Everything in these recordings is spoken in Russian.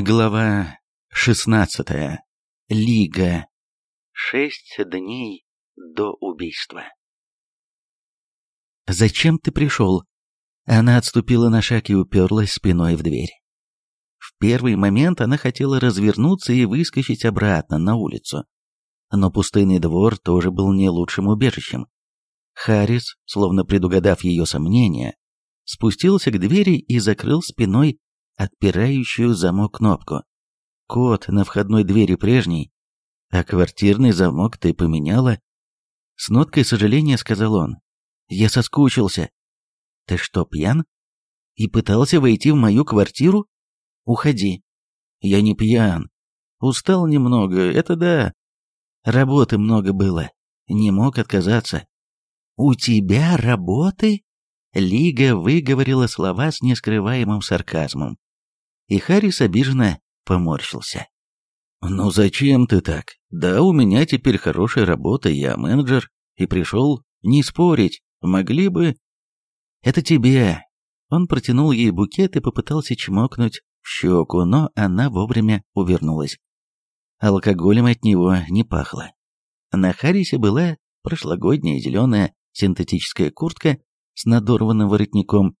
Глава 16. Лига. Шесть дней до убийства. «Зачем ты пришел?» Она отступила на шаг и уперлась спиной в дверь. В первый момент она хотела развернуться и выскочить обратно на улицу. Но пустынный двор тоже был не лучшим убежищем. Харрис, словно предугадав ее сомнения, спустился к двери и закрыл спиной отпирающую замок кнопку. Код на входной двери прежний, а квартирный замок ты поменяла. С ноткой сожаления сказал он. Я соскучился. Ты что, пьян? И пытался войти в мою квартиру? Уходи. Я не пьян. Устал немного, это да. Работы много было. Не мог отказаться. «У тебя работы?» Лига выговорила слова с нескрываемым сарказмом и Харрис обиженно поморщился. «Ну зачем ты так? Да, у меня теперь хорошая работа, я менеджер, и пришел не спорить, могли бы...» «Это тебе!» Он протянул ей букет и попытался чмокнуть в щеку, но она вовремя увернулась. Алкоголем от него не пахло. На Харрисе была прошлогодняя зеленая синтетическая куртка с надорванным воротником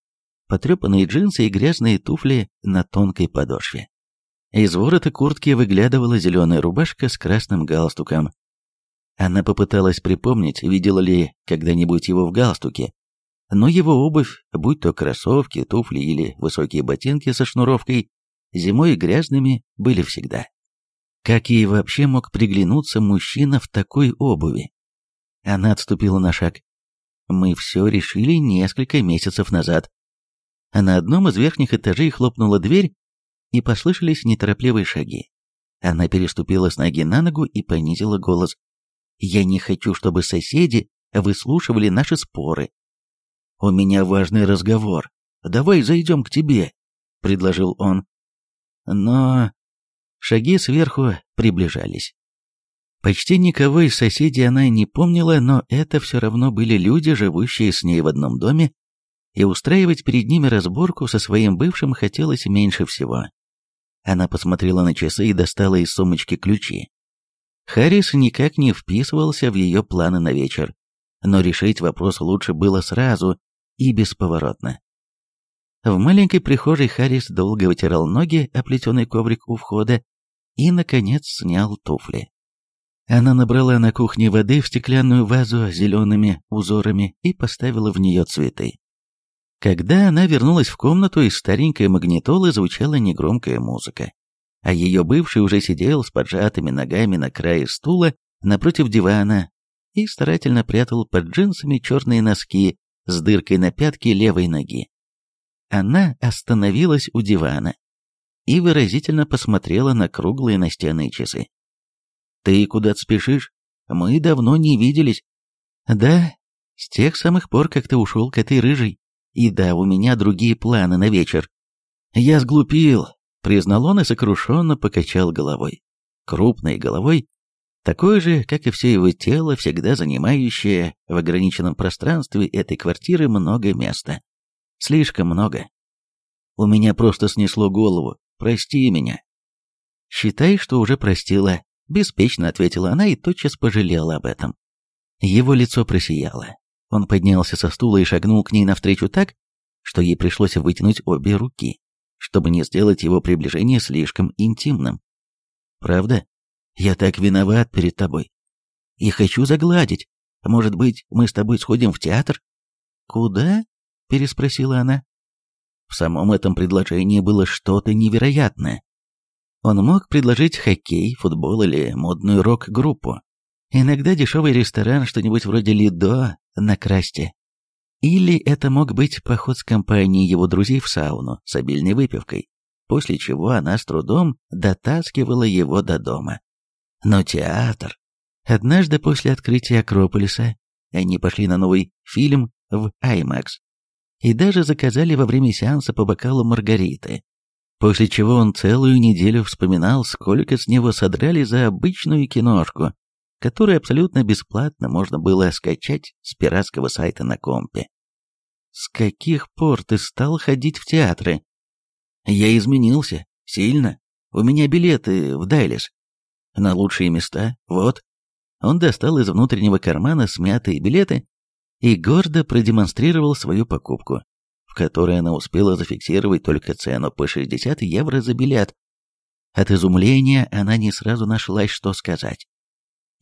потрепанные джинсы и грязные туфли на тонкой подошве. Из ворота куртки выглядывала зеленая рубашка с красным галстуком. Она попыталась припомнить, видела ли когда-нибудь его в галстуке, но его обувь, будь то кроссовки, туфли или высокие ботинки со шнуровкой, зимой грязными были всегда. Как ей вообще мог приглянуться мужчина в такой обуви? Она отступила на шаг. Мы все решили несколько месяцев назад а на одном из верхних этажей хлопнула дверь, и послышались неторопливые шаги. Она переступила с ноги на ногу и понизила голос. «Я не хочу, чтобы соседи выслушивали наши споры». «У меня важный разговор. Давай зайдем к тебе», — предложил он. Но шаги сверху приближались. Почти никого из соседей она не помнила, но это все равно были люди, живущие с ней в одном доме, и устраивать перед ними разборку со своим бывшим хотелось меньше всего. Она посмотрела на часы и достала из сумочки ключи. Харрис никак не вписывался в ее планы на вечер, но решить вопрос лучше было сразу и бесповоротно. В маленькой прихожей Харрис долго вытирал ноги о плетеный коврик у входа и, наконец, снял туфли. Она набрала на кухне воды в стеклянную вазу с зелеными узорами и поставила в нее цветы. Когда она вернулась в комнату, из старенькой магнитолы звучала негромкая музыка, а ее бывший уже сидел с поджатыми ногами на крае стула напротив дивана и старательно прятал под джинсами черные носки с дыркой на пятке левой ноги. Она остановилась у дивана и выразительно посмотрела на круглые настенные часы. «Ты куда-то спешишь? Мы давно не виделись». «Да, с тех самых пор, как ты ушел к этой рыжей». И да, у меня другие планы на вечер. Я сглупил, признал он и сокрушенно покачал головой. Крупной головой, такой же, как и все его тело, всегда занимающее в ограниченном пространстве этой квартиры много места. Слишком много. У меня просто снесло голову. Прости меня. Считай, что уже простила, беспечно ответила она и тотчас пожалела об этом. Его лицо просияло. Он поднялся со стула и шагнул к ней навстречу так, что ей пришлось вытянуть обе руки, чтобы не сделать его приближение слишком интимным. «Правда? Я так виноват перед тобой. И хочу загладить. Может быть, мы с тобой сходим в театр?» «Куда?» — переспросила она. В самом этом предложении было что-то невероятное. Он мог предложить хоккей, футбол или модную рок-группу. Иногда дешевый ресторан, что-нибудь вроде Лидо на красте. Или это мог быть поход с компанией его друзей в сауну с обильной выпивкой, после чего она с трудом дотаскивала его до дома. Но театр... Однажды после открытия Акрополиса они пошли на новый фильм в IMAX и даже заказали во время сеанса по бокалу Маргариты, после чего он целую неделю вспоминал, сколько с него содрали за обычную киношку, который абсолютно бесплатно можно было скачать с пиратского сайта на компе. С каких пор ты стал ходить в театры? Я изменился. Сильно. У меня билеты в Дайлис. На лучшие места. Вот. Он достал из внутреннего кармана смятые билеты и гордо продемонстрировал свою покупку, в которой она успела зафиксировать только цену по 60 евро за билет. От изумления она не сразу нашлась, что сказать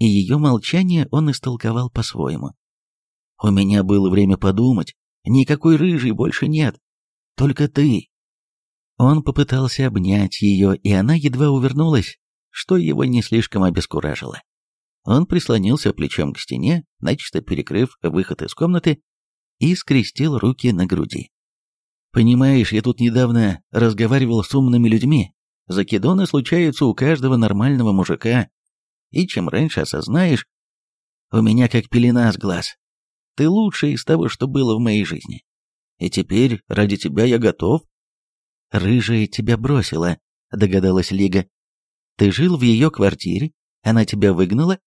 и ее молчание он истолковал по-своему. «У меня было время подумать. Никакой рыжей больше нет. Только ты». Он попытался обнять ее, и она едва увернулась, что его не слишком обескуражило. Он прислонился плечом к стене, начисто перекрыв выход из комнаты, и скрестил руки на груди. «Понимаешь, я тут недавно разговаривал с умными людьми. Закидоны случаются у каждого нормального мужика, и чем раньше осознаешь, у меня как пелена с глаз. Ты лучший из того, что было в моей жизни. И теперь ради тебя я готов. Рыжая тебя бросила, догадалась Лига. Ты жил в ее квартире, она тебя выгнала,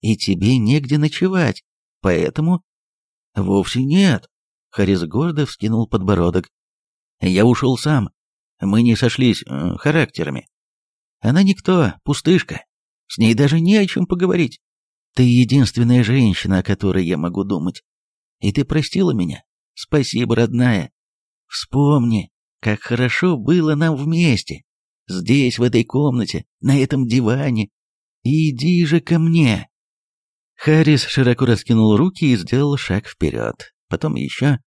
и тебе негде ночевать, поэтому... Вовсе нет. Харис гордо вскинул подбородок. Я ушел сам. Мы не сошлись э, характерами. Она никто, пустышка. С ней даже не о чем поговорить. Ты единственная женщина, о которой я могу думать. И ты простила меня. Спасибо, родная. Вспомни, как хорошо было нам вместе. Здесь, в этой комнате, на этом диване. Иди же ко мне. Харрис широко раскинул руки и сделал шаг вперед. Потом еще.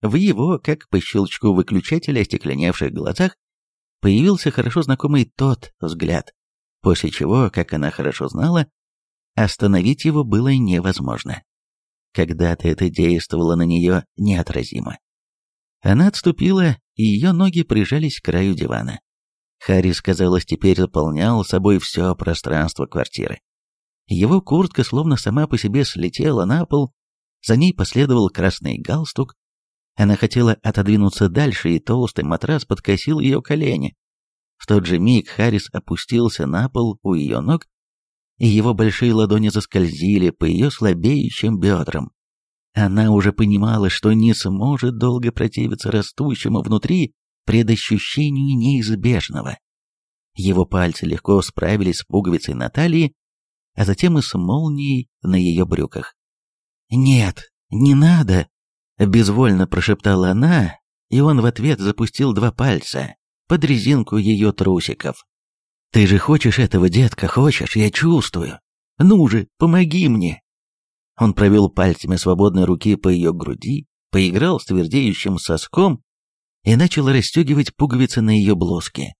В его, как по щелчку выключателя, остекленевших глазах, появился хорошо знакомый тот взгляд после чего, как она хорошо знала, остановить его было невозможно. Когда-то это действовало на нее неотразимо. Она отступила, и ее ноги прижались к краю дивана. Харрис, казалось, теперь заполнял собой все пространство квартиры. Его куртка словно сама по себе слетела на пол, за ней последовал красный галстук. Она хотела отодвинуться дальше, и толстый матрас подкосил ее колени. В тот же миг Харрис опустился на пол у ее ног, и его большие ладони заскользили по ее слабеющим бедрам. Она уже понимала, что не сможет долго противиться растущему внутри предощущению неизбежного. Его пальцы легко справились с пуговицей Натальи, а затем и с молнией на ее брюках. «Нет, не надо!» — безвольно прошептала она, и он в ответ запустил два пальца под резинку ее трусиков. «Ты же хочешь этого, детка, хочешь, я чувствую. Ну же, помоги мне!» Он провел пальцами свободной руки по ее груди, поиграл с твердеющим соском и начал расстегивать пуговицы на ее блузке.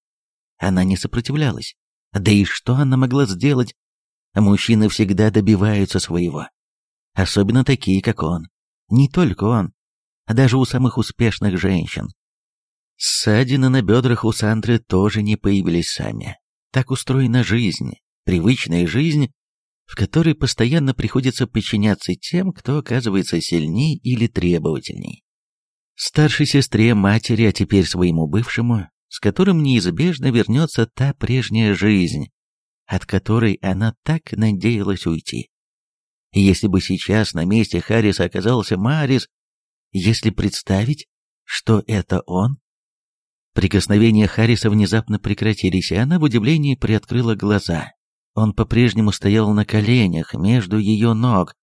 Она не сопротивлялась. Да и что она могла сделать? Мужчины всегда добиваются своего. Особенно такие, как он. Не только он. Даже у самых успешных женщин. Ссадины на бедрах у Сандры тоже не появились сами. Так устроена жизнь, привычная жизнь, в которой постоянно приходится подчиняться тем, кто оказывается сильней или требовательней. Старшей сестре, матери, а теперь своему бывшему, с которым неизбежно вернется та прежняя жизнь, от которой она так надеялась уйти. Если бы сейчас на месте Харриса оказался Марис, если представить, что это он, Прикосновения Харриса внезапно прекратились, и она в удивлении приоткрыла глаза. Он по-прежнему стоял на коленях, между ее ног,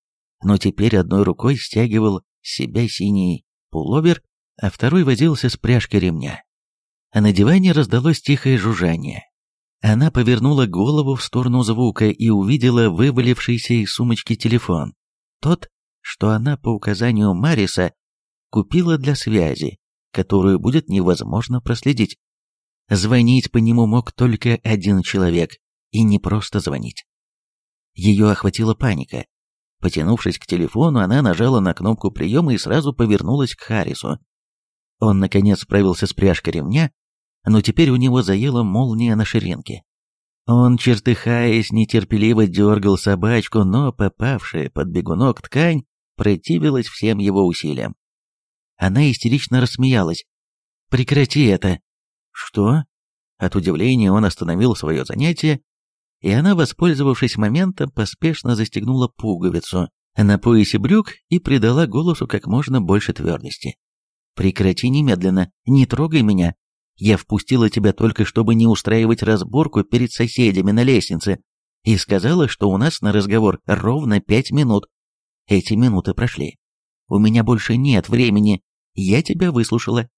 но теперь одной рукой стягивал с себя синий пуловер, а второй возился с пряжкой ремня. А на диване раздалось тихое жужжание. Она повернула голову в сторону звука и увидела вывалившийся из сумочки телефон. Тот, что она по указанию Мариса купила для связи которую будет невозможно проследить. Звонить по нему мог только один человек, и не просто звонить. Ее охватила паника. Потянувшись к телефону, она нажала на кнопку приема и сразу повернулась к Харрису. Он, наконец, справился с пряжкой ремня, но теперь у него заела молния на ширинке. Он, чертыхаясь, нетерпеливо дергал собачку, но попавшая под бегунок ткань противилась всем его усилиям. Она истерично рассмеялась. «Прекрати это!» «Что?» От удивления он остановил свое занятие, и она, воспользовавшись моментом, поспешно застегнула пуговицу на поясе брюк и придала голосу как можно больше твердости. «Прекрати немедленно, не трогай меня. Я впустила тебя только, чтобы не устраивать разборку перед соседями на лестнице, и сказала, что у нас на разговор ровно пять минут. Эти минуты прошли. У меня больше нет времени. Я тебя выслушала.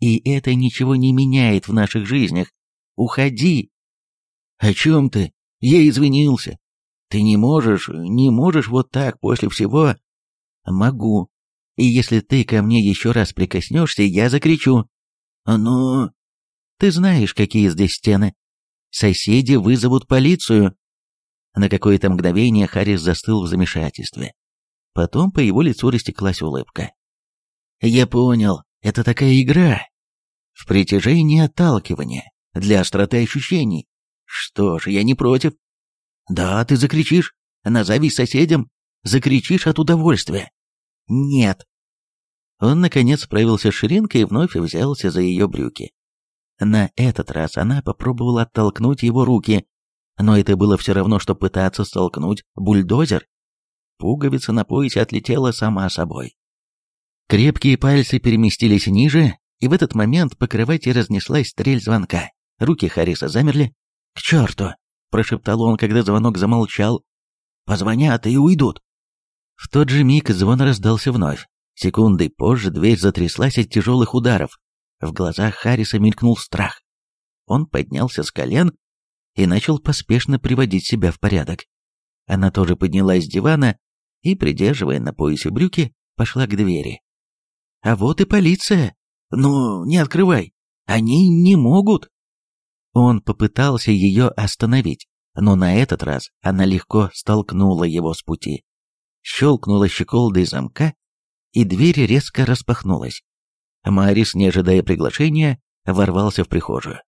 И это ничего не меняет в наших жизнях. Уходи. О чем ты? Я извинился. Ты не можешь, не можешь вот так после всего. Могу. И если ты ко мне еще раз прикоснешься, я закричу. Но... Ты знаешь, какие здесь стены. Соседи вызовут полицию. На какое-то мгновение Харрис застыл в замешательстве. Потом по его лицу растеклась улыбка. «Я понял, это такая игра. В притяжении отталкивания, для остроты ощущений. Что ж, я не против. Да, ты закричишь, назови соседям, закричишь от удовольствия. Нет. Он, наконец, справился с ширинкой и вновь взялся за ее брюки. На этот раз она попробовала оттолкнуть его руки, но это было все равно, что пытаться столкнуть бульдозер пуговица на поясе отлетела сама собой. Крепкие пальцы переместились ниже, и в этот момент по кровати разнеслась стрель звонка. Руки Харриса замерли. «К черту!» – прошептал он, когда звонок замолчал. «Позвонят и уйдут!» В тот же миг звон раздался вновь. Секунды позже дверь затряслась от тяжелых ударов. В глазах Харриса мелькнул страх. Он поднялся с колен и начал поспешно приводить себя в порядок. Она тоже поднялась с дивана и, придерживая на поясе брюки, пошла к двери. «А вот и полиция! Ну, не открывай! Они не могут!» Он попытался ее остановить, но на этот раз она легко столкнула его с пути. Щелкнула щеколдой замка, и дверь резко распахнулась. Марис, не ожидая приглашения, ворвался в прихожую.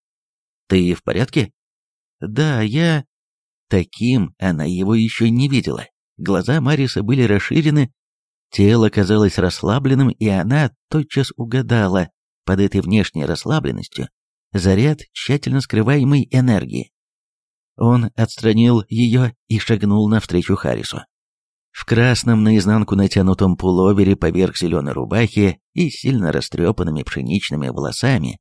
«Ты в порядке?» «Да, я...» Таким она его еще не видела. Глаза Мариса были расширены, тело казалось расслабленным, и она тотчас угадала под этой внешней расслабленностью заряд тщательно скрываемой энергии. Он отстранил ее и шагнул навстречу Харрису. В красном наизнанку натянутом пуловере поверх зеленой рубахи и сильно растрепанными пшеничными волосами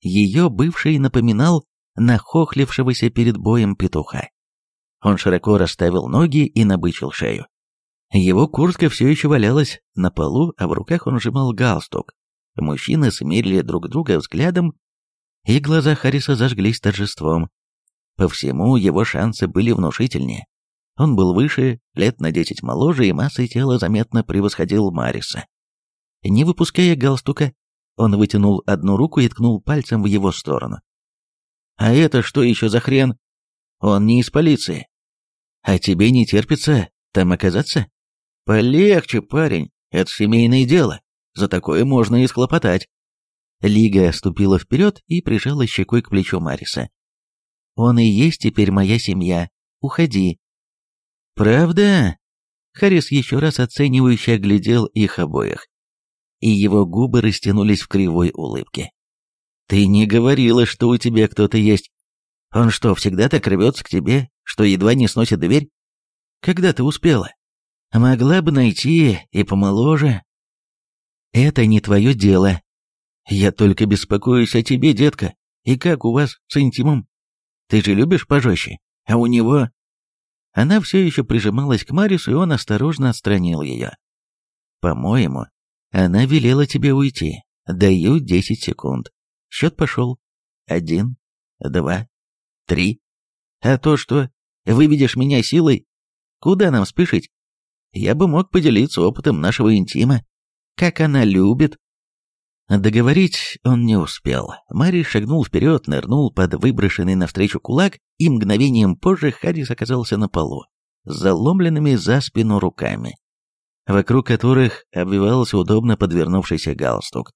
ее бывший напоминал нахохлившегося перед боем петуха. Он широко расставил ноги и набычил шею. Его куртка все еще валялась на полу, а в руках он сжимал галстук. Мужчины смирили друг друга взглядом, и глаза Харриса зажглись торжеством. По всему его шансы были внушительнее. Он был выше, лет на десять моложе, и массой тела заметно превосходил Мариса. Не выпуская галстука, он вытянул одну руку и ткнул пальцем в его сторону. «А это что еще за хрен?» Он не из полиции. А тебе не терпится там оказаться? Полегче, парень, это семейное дело. За такое можно и схлопотать. Лига ступила вперед и прижала щекой к плечу Мариса. Он и есть теперь моя семья. Уходи. Правда? Харрис еще раз оценивающе оглядел их обоих. И его губы растянулись в кривой улыбке. «Ты не говорила, что у тебя кто-то есть. Он что, всегда так рвется к тебе, что едва не сносит дверь? Когда ты успела? Могла бы найти и помоложе. Это не твое дело. Я только беспокоюсь о тебе, детка. И как у вас с интимом? Ты же любишь пожестче, а у него... Она все еще прижималась к Марису, и он осторожно отстранил ее. По-моему, она велела тебе уйти. Даю десять секунд. Счет пошел. Один, два, Три. А то что? Выведешь меня силой? Куда нам спешить? Я бы мог поделиться опытом нашего интима. Как она любит. Договорить он не успел. Мари шагнул вперед, нырнул под выброшенный навстречу кулак, и мгновением позже Харрис оказался на полу, с заломленными за спину руками, вокруг которых обвивался удобно подвернувшийся галстук.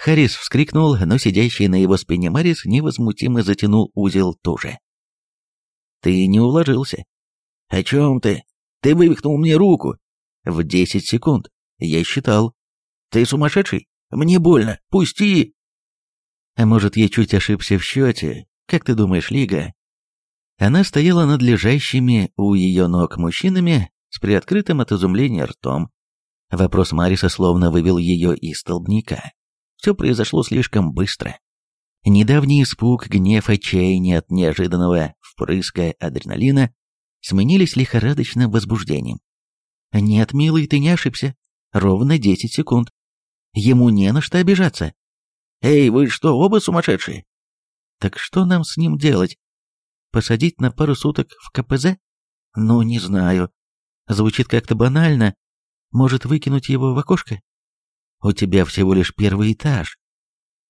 Харрис вскрикнул, но сидящий на его спине Марис невозмутимо затянул узел туже. «Ты не уложился». «О чем ты? Ты вывихнул мне руку». «В десять секунд. Я считал». «Ты сумасшедший? Мне больно. Пусти!» «А может, я чуть ошибся в счете? Как ты думаешь, Лига?» Она стояла над лежащими у ее ног мужчинами с приоткрытым от изумления ртом. Вопрос Мариса словно вывел ее из столбняка. Все произошло слишком быстро. Недавний испуг, гнев, отчаяние от неожиданного впрыска адреналина сменились лихорадочным возбуждением. «Нет, милый, ты не ошибся. Ровно десять секунд. Ему не на что обижаться. Эй, вы что, оба сумасшедшие? Так что нам с ним делать? Посадить на пару суток в КПЗ? Ну, не знаю. Звучит как-то банально. Может, выкинуть его в окошко? У тебя всего лишь первый этаж.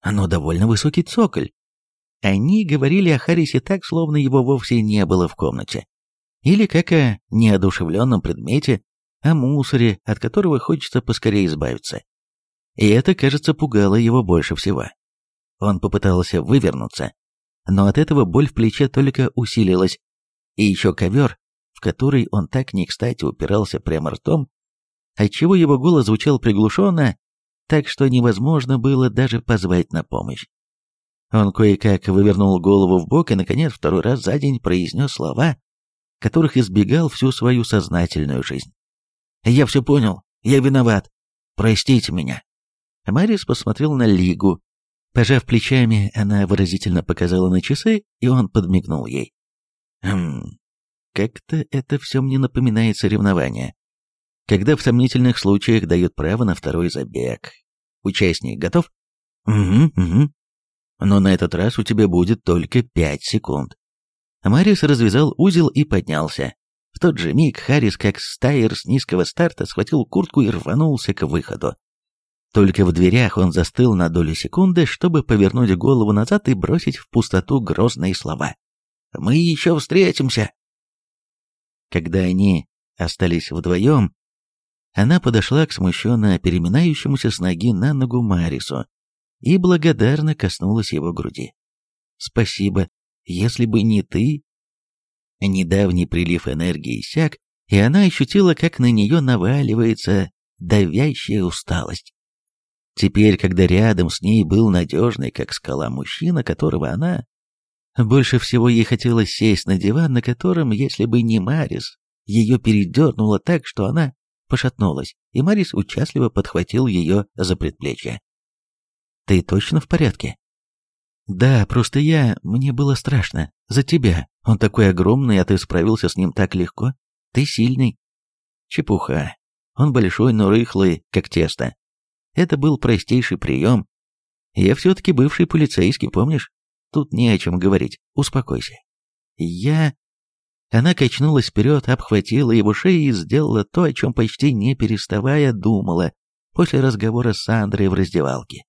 Оно довольно высокий цоколь. Они говорили о Харрисе так, словно его вовсе не было в комнате. Или как о неодушевленном предмете, о мусоре, от которого хочется поскорее избавиться. И это, кажется, пугало его больше всего. Он попытался вывернуться, но от этого боль в плече только усилилась. И еще ковер, в который он так не кстати упирался прямо ртом, отчего его голос звучал приглушенно так что невозможно было даже позвать на помощь. Он кое-как вывернул голову в бок и, наконец, второй раз за день произнес слова, которых избегал всю свою сознательную жизнь. «Я все понял. Я виноват. Простите меня». Марис посмотрел на Лигу. Пожав плечами, она выразительно показала на часы, и он подмигнул ей. «Хм, как-то это все мне напоминает соревнование когда в сомнительных случаях дают право на второй забег. Участник готов? Угу, угу. Но на этот раз у тебя будет только пять секунд. Марис развязал узел и поднялся. В тот же миг Харрис, как стайер с низкого старта, схватил куртку и рванулся к выходу. Только в дверях он застыл на долю секунды, чтобы повернуть голову назад и бросить в пустоту грозные слова. «Мы еще встретимся!» Когда они остались вдвоем, она подошла к смущенно переминающемуся с ноги на ногу Марису и благодарно коснулась его груди. «Спасибо. Если бы не ты...» Недавний прилив энергии иссяк, и она ощутила, как на нее наваливается давящая усталость. Теперь, когда рядом с ней был надежный, как скала, мужчина, которого она... Больше всего ей хотелось сесть на диван, на котором, если бы не Марис, ее передернуло так, что она пошатнулась, и Марис участливо подхватил ее за предплечье. «Ты точно в порядке?» «Да, просто я... Мне было страшно. За тебя. Он такой огромный, а ты справился с ним так легко. Ты сильный». «Чепуха. Он большой, но рыхлый, как тесто. Это был простейший прием. Я все-таки бывший полицейский, помнишь? Тут не о чем говорить. Успокойся. Я... Она качнулась вперед, обхватила его шею и сделала то, о чем почти не переставая думала после разговора с Сандрой в раздевалке.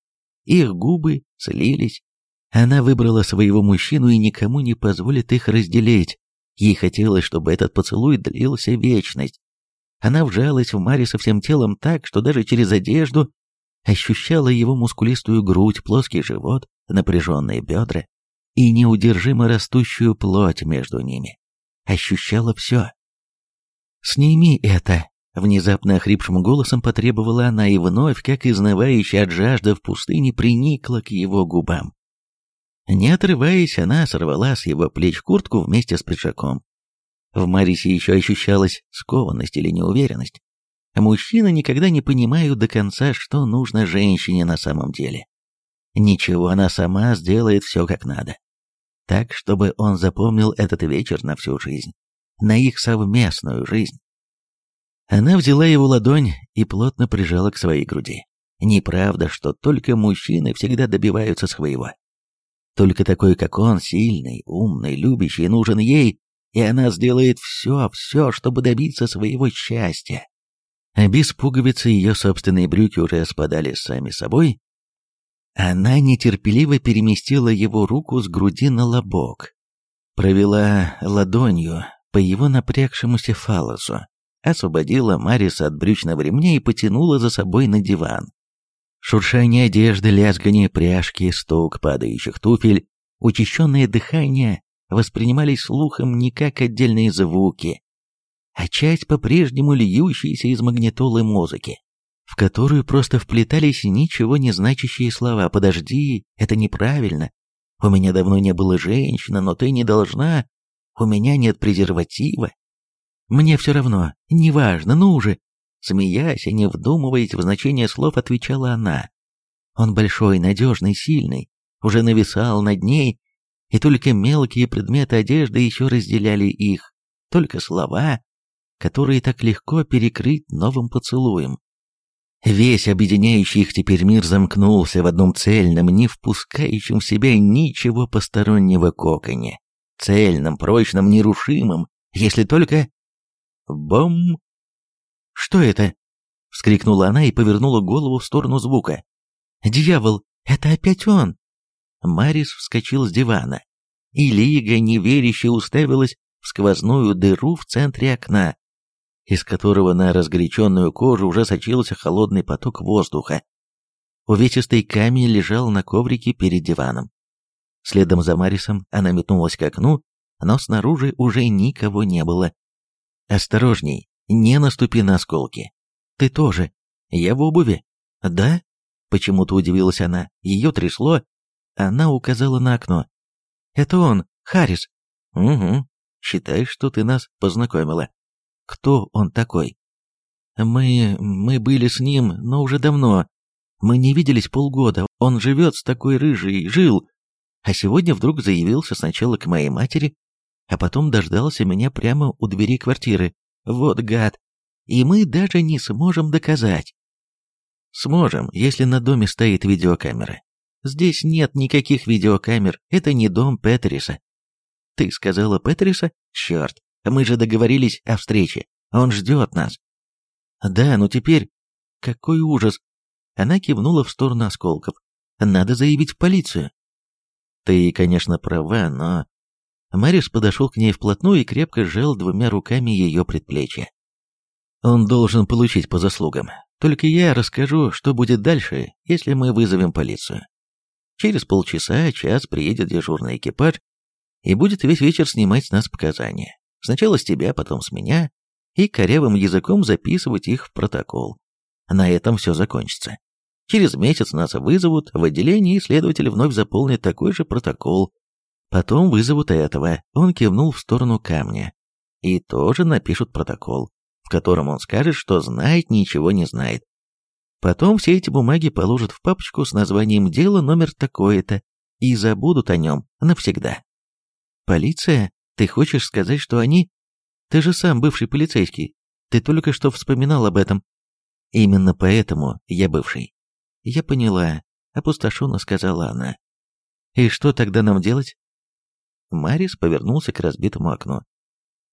Их губы слились. Она выбрала своего мужчину и никому не позволит их разделить. Ей хотелось, чтобы этот поцелуй длился вечность. Она вжалась в Мари со всем телом так, что даже через одежду ощущала его мускулистую грудь, плоский живот, напряженные бедра и неудержимо растущую плоть между ними ощущала все. «Сними это!» — внезапно охрипшим голосом потребовала она и вновь, как изнывающая от жажды в пустыне, приникла к его губам. Не отрываясь, она сорвала с его плеч куртку вместе с пиджаком. В Марисе еще ощущалась скованность или неуверенность. Мужчины никогда не понимают до конца, что нужно женщине на самом деле. Ничего, она сама сделает все как надо так, чтобы он запомнил этот вечер на всю жизнь, на их совместную жизнь. Она взяла его ладонь и плотно прижала к своей груди. Неправда, что только мужчины всегда добиваются своего. Только такой, как он, сильный, умный, любящий, нужен ей, и она сделает все, все, чтобы добиться своего счастья. А без пуговицы ее собственные брюки уже спадали сами собой, она нетерпеливо переместила его руку с груди на лобок, провела ладонью по его напрягшемуся фалосу, освободила Мариса от брючного ремня и потянула за собой на диван. Шуршание одежды, лязгание пряжки, стук падающих туфель, учащенное дыхание воспринимались слухом не как отдельные звуки, а часть по-прежнему льющейся из магнитолы музыки в которую просто вплетались ничего не значащие слова. «подожди, это неправильно», «у меня давно не было женщины, но ты не должна», «у меня нет презерватива», «мне все равно, неважно, ну уже, смеясь и не вдумываясь в значение слов, отвечала она. Он большой, надежный, сильный, уже нависал над ней, и только мелкие предметы одежды еще разделяли их, только слова, которые так легко перекрыть новым поцелуем. Весь объединяющий их теперь мир замкнулся в одном цельном, не впускающем в себя ничего постороннего коконе. Цельном, прочном, нерушимом, если только... Бом! «Что это?» — вскрикнула она и повернула голову в сторону звука. «Дьявол! Это опять он!» Марис вскочил с дивана, и Лига неверяще уставилась в сквозную дыру в центре окна, из которого на разгоряченную кожу уже сочился холодный поток воздуха. Увесистый камень лежал на коврике перед диваном. Следом за Марисом она метнулась к окну, но снаружи уже никого не было. «Осторожней, не наступи на осколки. Ты тоже. Я в обуви. Да?» Почему-то удивилась она. Ее трясло. Она указала на окно. «Это он, Харрис». «Угу. Считай, что ты нас познакомила» кто он такой. Мы... мы были с ним, но уже давно. Мы не виделись полгода, он живет с такой рыжей, жил. А сегодня вдруг заявился сначала к моей матери, а потом дождался меня прямо у двери квартиры. Вот гад. И мы даже не сможем доказать. Сможем, если на доме стоит видеокамера. Здесь нет никаких видеокамер, это не дом Петриса. Ты сказала Петриса? Черт, мы же договорились о встрече. Он ждет нас. Да, ну теперь... Какой ужас. Она кивнула в сторону осколков. Надо заявить в полицию. Ты, конечно, права, но... Марис подошел к ней вплотную и крепко сжал двумя руками ее предплечье. Он должен получить по заслугам. Только я расскажу, что будет дальше, если мы вызовем полицию. Через полчаса, час приедет дежурный экипаж и будет весь вечер снимать с нас показания. Сначала с тебя, потом с меня, и корявым языком записывать их в протокол. На этом все закончится. Через месяц нас вызовут в отделение, и следователь вновь заполнит такой же протокол. Потом вызовут этого. Он кивнул в сторону камня. И тоже напишут протокол, в котором он скажет, что знает, ничего не знает. Потом все эти бумаги положат в папочку с названием дела номер такое-то и забудут о нем навсегда. Полиция ты хочешь сказать, что они... Ты же сам бывший полицейский. Ты только что вспоминал об этом. Именно поэтому я бывший. Я поняла, опустошенно сказала она. И что тогда нам делать? Марис повернулся к разбитому окну.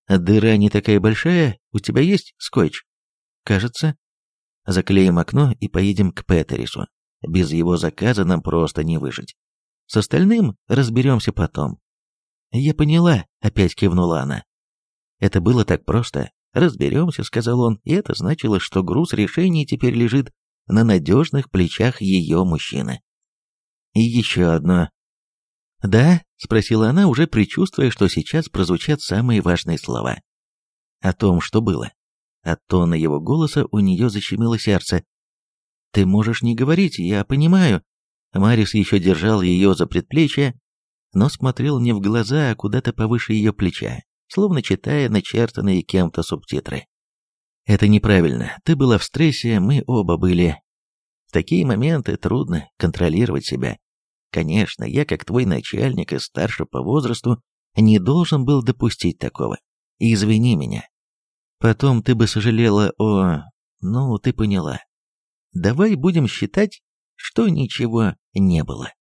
Дыра не такая большая, у тебя есть скотч? Кажется. Заклеим окно и поедем к Петерису. Без его заказа нам просто не выжить. С остальным разберемся потом. «Я поняла», — опять кивнула она. «Это было так просто. Разберемся», — сказал он, и это значило, что груз решений теперь лежит на надежных плечах ее мужчины. «И еще одно». «Да?» — спросила она, уже предчувствуя, что сейчас прозвучат самые важные слова. О том, что было. От тона его голоса у нее защемило сердце. «Ты можешь не говорить, я понимаю». Марис еще держал ее за предплечье, но смотрел не в глаза, а куда-то повыше ее плеча, словно читая начертанные кем-то субтитры. «Это неправильно. Ты была в стрессе, мы оба были. В такие моменты трудно контролировать себя. Конечно, я, как твой начальник и старше по возрасту, не должен был допустить такого. Извини меня. Потом ты бы сожалела о... Ну, ты поняла. Давай будем считать, что ничего не было.